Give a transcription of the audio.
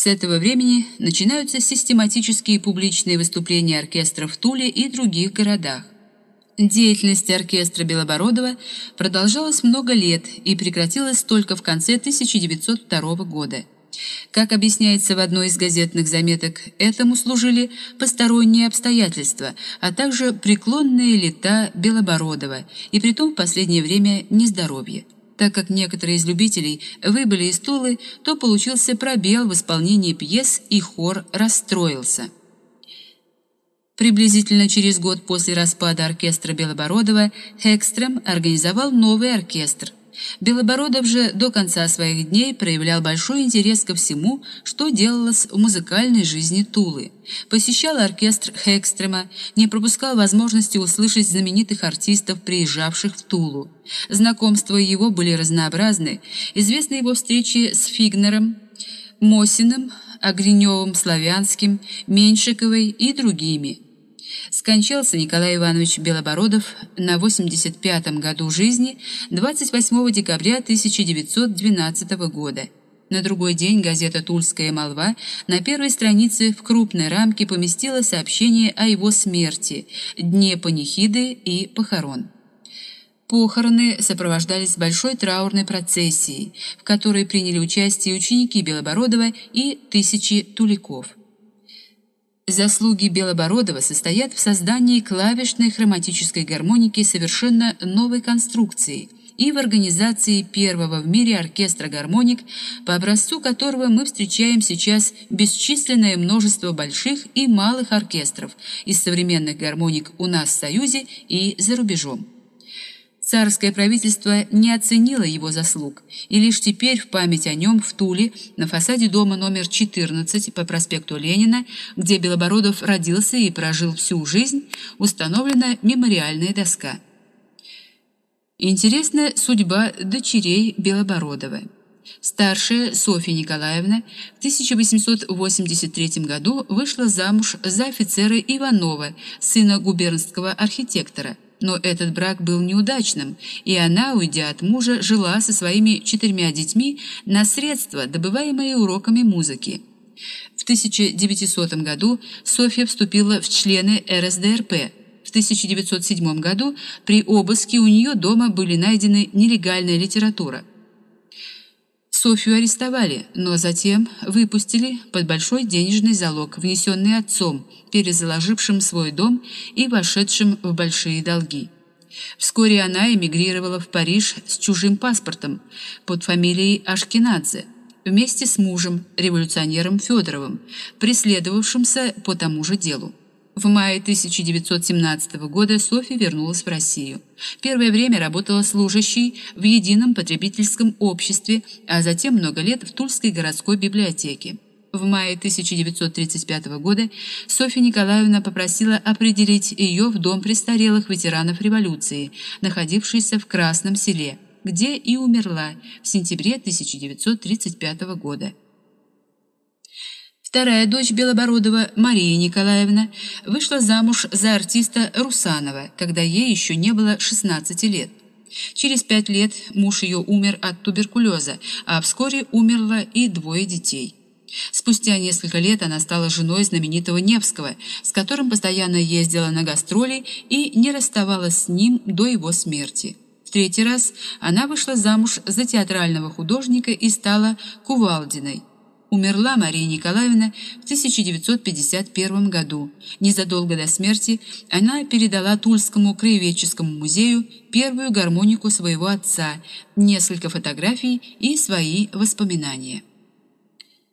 С этого времени начинаются систематические публичные выступления оркестра в Туле и других городах. Деятельность оркестра Белобородова продолжалась много лет и прекратилась только в конце 1902 года. Как объясняется в одной из газетных заметок, этому служили посторонние обстоятельства, а также преклонные лета Белобородова, и притом в последнее время нездоровье. Так как некоторые из любителей выбыли из Тулы, то получился пробел в исполнении пьес, и хор расстроился. Приблизительно через год после распада оркестра Белобородова Хекстрем организовал новый оркестр – Белобородов же до конца своих дней проявлял большой интерес ко всему, что делалось в музыкальной жизни Тулы. Посещал оркестр Хекстрема, не пропускал возможности услышать знаменитых артистов, приезжавших в Тулу. Знакомства его были разнообразны. Известны его встречи с Фигнером, Мосиным, Огреневым, Славянским, Меньшиковой и другими – Скончался Николай Иванович Белобородов на 85-м году жизни 28 декабря 1912 года. На другой день газета «Тульская молва» на первой странице в крупной рамке поместила сообщение о его смерти, дне панихиды и похорон. Похороны сопровождались большой траурной процессией, в которой приняли участие ученики Белобородова и тысячи туликов. Заслуги Белобородова состоят в создании клавишной хроматической гармоники совершенно новой конструкции и в организации первого в мире оркестра гармоник, по образцу которого мы встречаем сейчас бесчисленное множество больших и малых оркестров из современных гармоник у нас в Союзе и за рубежом. Царское правительство не оценило его заслуг, и лишь теперь в память о нем в Туле, на фасаде дома номер 14 по проспекту Ленина, где Белобородов родился и прожил всю жизнь, установлена мемориальная доска. Интересна судьба дочерей Белобородова. Старшая Софья Николаевна в 1883 году вышла замуж за офицера Иванова, сына губернского архитектора – но этот брак был неудачным, и она, уйдя от мужа, жила со своими четырьмя детьми на средства, добываемые уроками музыки. В 1900 году Софья вступила в члены РСДРП. В 1907 году при обыске у нее дома были найдены нелегальная литература. Софью арестовали, но затем выпустили под большой денежный залог, внесенный отцом, перезаложившим свой дом и вошедшим в большие долги. Вскоре она эмигрировала в Париж с чужим паспортом под фамилией Ашкенадзе вместе с мужем, революционером Федоровым, преследовавшимся по тому же делу. В мае 1917 года Софья вернулась в Россию. Первое время работала служащей в едином потребительском обществе, а затем много лет в Тульской городской библиотеке. В мае 1935 года Софья Николаевна попросила определить ее в дом престарелых ветеранов революции, находившийся в Красном селе, где и умерла в сентябре 1935 года. Вторая дочь Белобородова, Мария Николаевна, вышла замуж за артиста Русанова, когда ей еще не было 16 лет. Через пять лет муж ее умер от туберкулеза, а вскоре умерло и двое детей. Спустя несколько лет она стала женой знаменитого Невского, с которым постоянно ездила на гастроли и не расставалась с ним до его смерти. В третий раз она вышла замуж за театрального художника и стала Кувалдиной. Умерла Мария Николаевна в 1951 году. Незадолго до смерти она передала Тульскому краеведческому музею первую гармонику своего отца, несколько фотографий и свои воспоминания.